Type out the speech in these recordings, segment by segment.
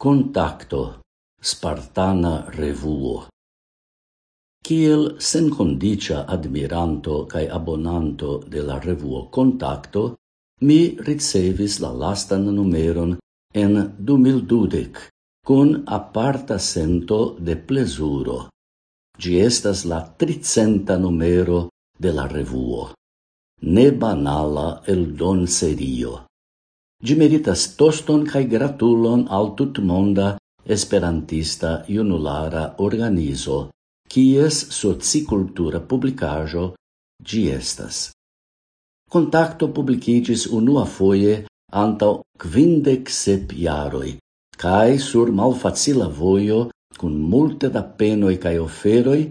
Contacto, Spartana revuo. Kiel sencondicia admiranto cae abonanto de la revuo Contacto, mi ricevis la lastan numeron en 2012 con aparta sento de plesuro. Gi estas la tricenta numero de la revuo. Ne banala el don serio. Gi meritas toston cae gratulon al tutmonda esperantista iunulara organizo, quies socicultura publicajo gi estas. Contacto publicigis unua foie antau quindec sep iaroi, cae sur malfacila voio, cun multe da penoi cae oferoi,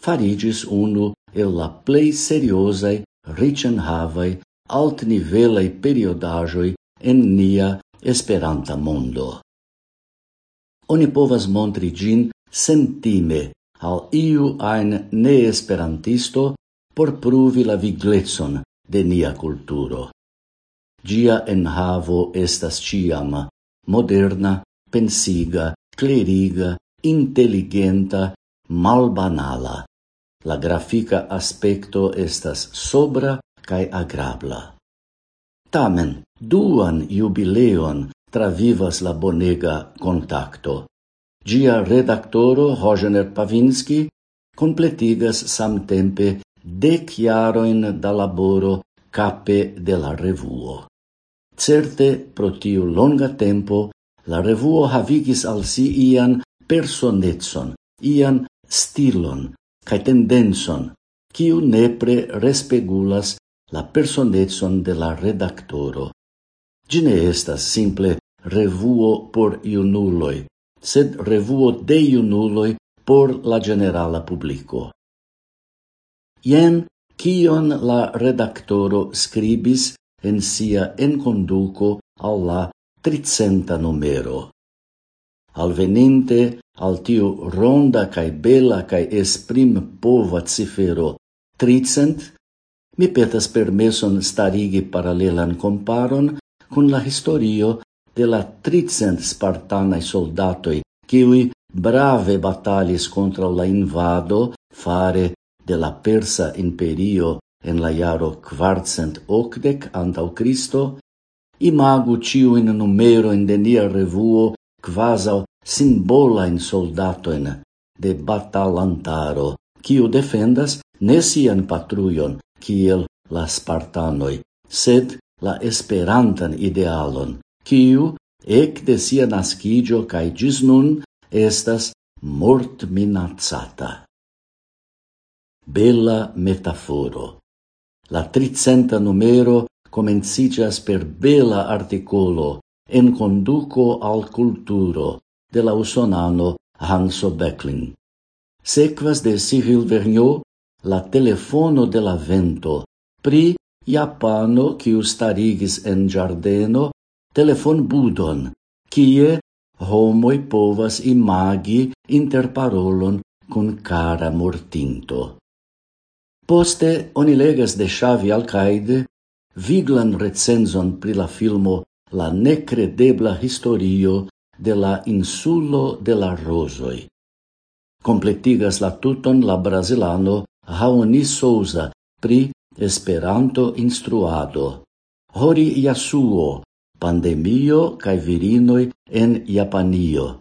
farigis unu el la plei seriosai, ricen havai, altnivelai periodajoi en nia esperanta mondo. Oni povas montri gin sentime al iu ajn neesperantisto por pruvi la viglecon de nia culturo. Gia en havo estas ciam moderna, pensiga, cleriga, intelligenta, malbanala. La grafica aspecto estas sobra cae agrabla. Tamen, duan jubileon travivas la bonega contacto. Gia redaktoro Rogener Pavinski completigas samtempe dec jaroin da laboro cape de la revuo. Certe, pro tiu longa tempo, la revuo havigis al si ian personetson, ian stilon, cae tendenson, kiu nepre respegulas la personetson de la redaktoro. Gine estas simple revuo por iunuloi, sed revuo de iunuloi por la generala publico. Jen kion la redaktoro scribis en sia enconduco al la tricenta numero. Alveninte al tiu ronda cae bela cae esprim pova cifero tricent, Mi petas permeson starigi paralelan comparon cun la historio de la tricent spartanae soldatoi, kiui brave batalis contra la invado fare de la Persa imperio en la iaro quartcent octec antau Cristo, imagu ciuin numero in denia revuo quasau simbolain soldatoin de batalantaro, kiu defendas ne sian patruion, kiel la spartanoi, sed la esperantan idealon, kiu ec de sia nascigio cae gis nun estas mort minazzata. Bella metaforo. La tricenta numero comencicias per bela articolo en conduco al culturo de la usonano Hanso Becklin. Sequas de Cyril Vergniaud la telefono de la vento pri Japano quiu starigis en giardeno telefon budon, kie homoi povas imagi interparolon cun cara mortinto. Poste oni legas de Xavi Alcaide viglan recenzon pri la filmo La necredebla historio de la insulo de la rosoi. Completigas la tuton la brasilano Raoni Souza pri Esperanto instruado. Hori Yasuo, pandemio kaj virinoi en Japanio.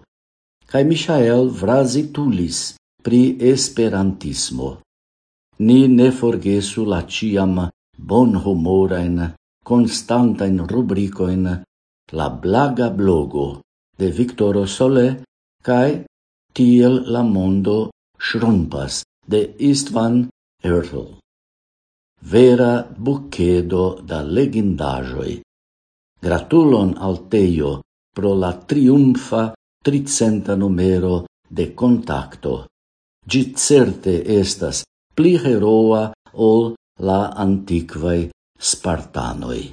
Kai Michael Vrazitulis pri Esperantismo. Ni ne forgesu la ciam bonhumorain, constantain rubricoin, la blaga blogo de Victor Sole, cae tiel la mondo shrumpas de Istvan Ertl. Vera bucedo da legendajoi. Gratulon al teio pro la triumfa tricenta numero de contacto. Gi certe estas pli heroa ol la antiquae Spartanoi.